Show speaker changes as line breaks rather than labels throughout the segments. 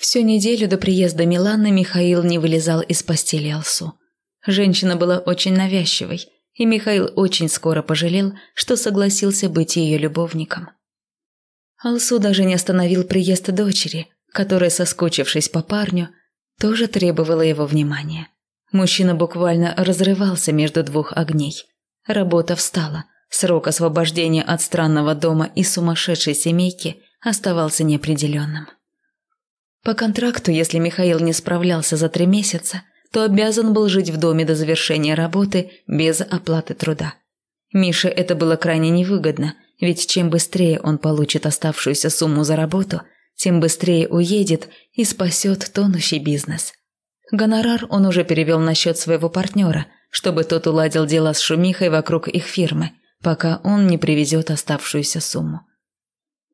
Всю неделю до приезда Миланы Михаил не вылезал из постели Алсу. Женщина была очень навязчивой, и Михаил очень скоро пожалел, что согласился быть ее любовником. Алсу даже не остановил приезд дочери, которая, соскучившись по парню, тоже требовала его внимания. Мужчина буквально разрывался между двух огней. Работа встала, срок освобождения от странного дома и сумасшедшей семейки оставался неопределенным. По контракту, если Михаил не справлялся за три месяца, то обязан был жить в доме до завершения работы без оплаты труда. Мише это было крайне невыгодно, ведь чем быстрее он получит оставшуюся сумму за работу, тем быстрее уедет и спасет тонущий бизнес. Гонорар он уже перевел на счет своего партнера, чтобы тот уладил дела с шумихой вокруг их фирмы, пока он не привезет оставшуюся сумму.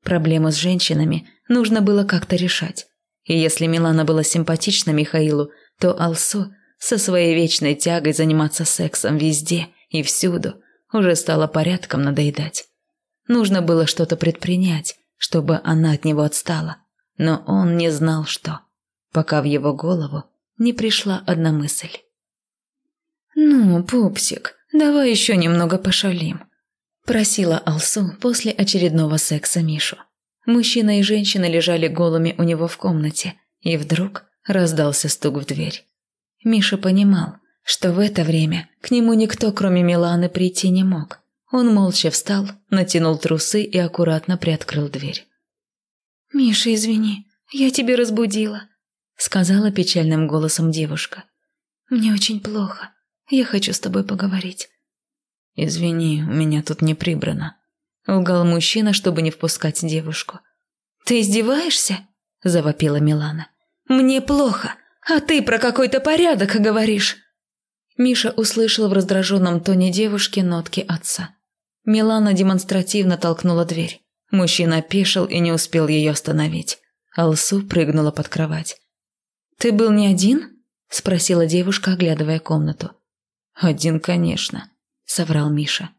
Проблему с женщинами нужно было как-то решать. И если Милана была симпатична Михаилу, то Алсу со своей вечной тягой заниматься сексом везде и всюду уже стало порядком надоедать. Нужно было что-то предпринять, чтобы она от него отстала, но он не знал что, пока в его голову не пришла одна мысль. «Ну, пупсик, давай еще немного пошалим», – просила Алсу после очередного секса Мишу. Мужчина и женщина лежали голыми у него в комнате, и вдруг раздался стук в дверь. Миша понимал, что в это время к нему никто, кроме Миланы, прийти не мог. Он молча встал, натянул трусы и аккуратно приоткрыл дверь. «Миша, извини, я тебя разбудила», – сказала печальным голосом девушка. «Мне очень плохо. Я хочу с тобой поговорить».
«Извини, у меня тут не прибрано», – лгал мужчина, чтобы не впускать девушку.
«Ты издеваешься?» – завопила Милана. «Мне плохо, а ты про какой-то порядок говоришь». Миша услышал в раздраженном тоне девушки нотки отца. Милана демонстративно толкнула дверь. Мужчина опешил и не успел ее остановить. Алсу прыгнула под кровать. «Ты был не один?» – спросила девушка, оглядывая комнату.
«Один, конечно», – соврал Миша.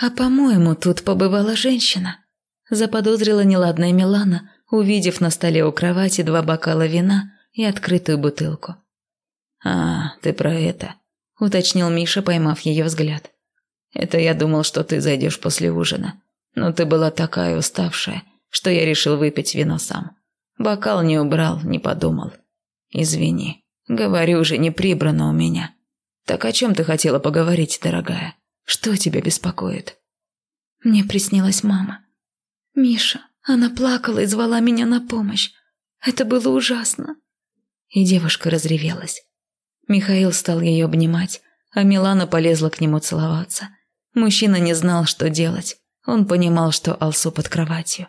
«А по-моему, тут побывала женщина», – заподозрила неладная Милана, увидев на столе у кровати два бокала вина и открытую бутылку.
«А, ты про это», – уточнил Миша, поймав ее взгляд. «Это я думал, что ты зайдешь после ужина. Но ты была такая уставшая, что я решил выпить вино сам. Бокал не убрал, не подумал. Извини, говорю же, не прибрано у меня. Так о чем ты хотела поговорить, дорогая? Что тебя беспокоит?»
Мне приснилась мама. Миша, она плакала и звала меня на помощь. Это было ужасно. И девушка разревелась. Михаил стал ее обнимать, а Милана полезла к нему целоваться. Мужчина не знал, что делать. Он понимал, что Алсу под кроватью.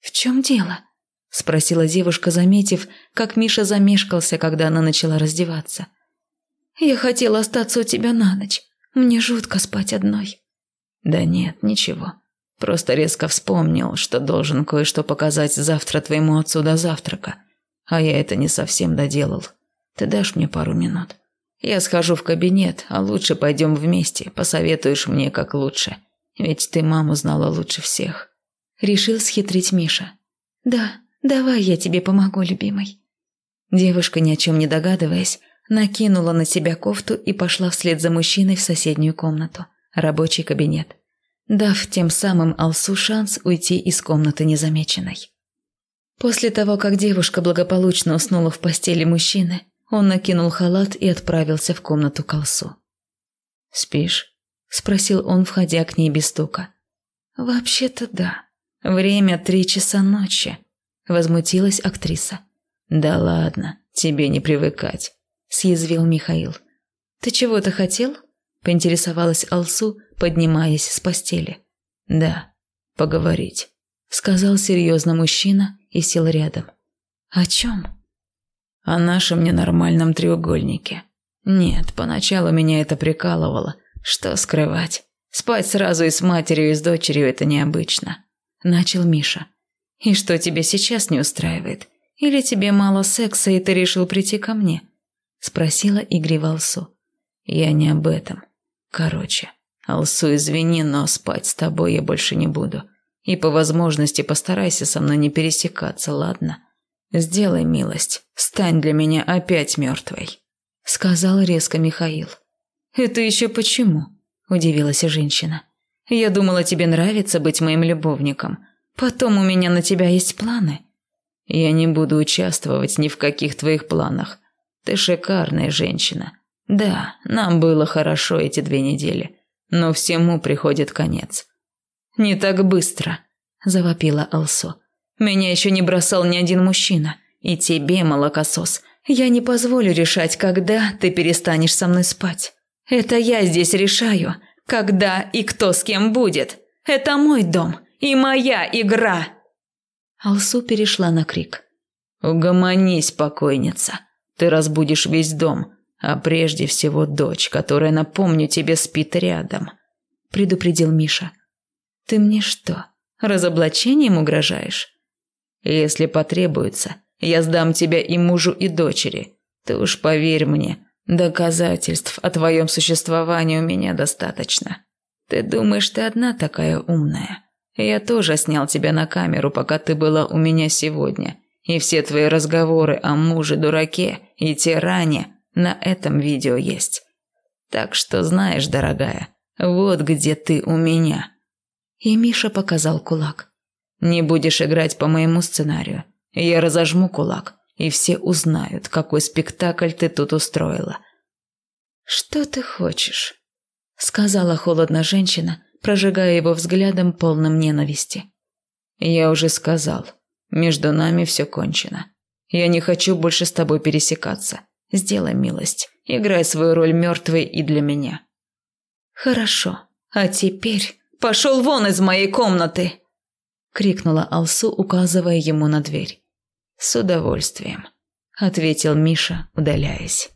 «В чем дело?» – спросила девушка, заметив, как Миша замешкался, когда она начала раздеваться. «Я хотела остаться у тебя на ночь. Мне жутко спать одной».
«Да нет, ничего. Просто резко вспомнил, что должен кое-что показать завтра твоему отцу до завтрака. А я это не совсем доделал. Ты дашь мне пару минут? Я схожу в кабинет, а лучше пойдем вместе, посоветуешь мне, как лучше. Ведь ты маму знала лучше всех».
Решил схитрить Миша. «Да, давай я тебе помогу, любимый». Девушка, ни о чем не догадываясь, накинула на себя кофту и пошла вслед за мужчиной в соседнюю комнату, рабочий кабинет дав тем самым Алсу шанс уйти из комнаты незамеченной. После того, как девушка благополучно уснула в постели мужчины, он накинул халат и отправился в комнату к Алсу.
«Спишь?»
– спросил он, входя к ней без стука. «Вообще-то да. Время три часа ночи», – возмутилась актриса.
«Да ладно, тебе не привыкать», – съязвил Михаил.
«Ты чего-то хотел?» – поинтересовалась Алсу, поднимаясь с постели.
«Да, поговорить», –
сказал серьезно мужчина и сел рядом. «О чем?»
«О нашем ненормальном треугольнике. Нет, поначалу меня это прикалывало. Что скрывать? Спать сразу и с матерью, и с дочерью – это необычно», –
начал Миша. «И что тебе сейчас не устраивает? Или тебе мало секса, и ты решил прийти ко мне?» – спросила игриво Алсу.
«Я не об этом. Короче, Алсу, извини, но спать с тобой я больше не буду. И по возможности постарайся со мной не пересекаться, ладно? Сделай милость, стань для меня опять мертвой», – сказал резко Михаил.
«Это еще почему?» – удивилась женщина. «Я думала, тебе нравится быть моим любовником. Потом у меня на тебя есть планы».
«Я не буду участвовать ни в каких твоих планах. Ты шикарная женщина. Да, нам было хорошо эти две недели, но всему приходит конец».
«Не так быстро», – завопила Алсо. «Меня еще не бросал ни один мужчина. И тебе, молокосос, я не позволю решать, когда ты перестанешь со мной спать. Это я здесь решаю, когда и кто с кем будет. Это мой дом и моя игра!» Алсу перешла на крик.
«Угомонись, покойница. Ты разбудишь весь дом, а прежде всего дочь, которая, напомню тебе, спит рядом», – предупредил Миша.
«Ты мне что, разоблачением угрожаешь?»
«Если потребуется, я сдам тебя и мужу, и дочери. Ты уж поверь мне, доказательств о твоем существовании у меня достаточно. Ты думаешь, ты одна такая умная? Я тоже снял тебя на камеру, пока ты была у меня сегодня. И все твои разговоры о муже-дураке и тиране на этом видео есть. Так что знаешь, дорогая, вот где ты у меня».
И Миша показал кулак.
«Не будешь играть по моему сценарию. Я разожму кулак, и все узнают, какой спектакль ты тут устроила».
«Что ты хочешь?» – сказала холодно женщина, прожигая его взглядом полным ненависти.
«Я уже сказал, между нами все кончено. Я не хочу больше с тобой пересекаться. Сделай милость, играй свою роль мертвой и для меня».
«Хорошо, а теперь пошел вон из моей комнаты!» – крикнула Алсу, указывая ему на дверь.
«С удовольствием», – ответил Миша, удаляясь.